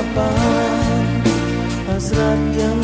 harapan. Hasrat yang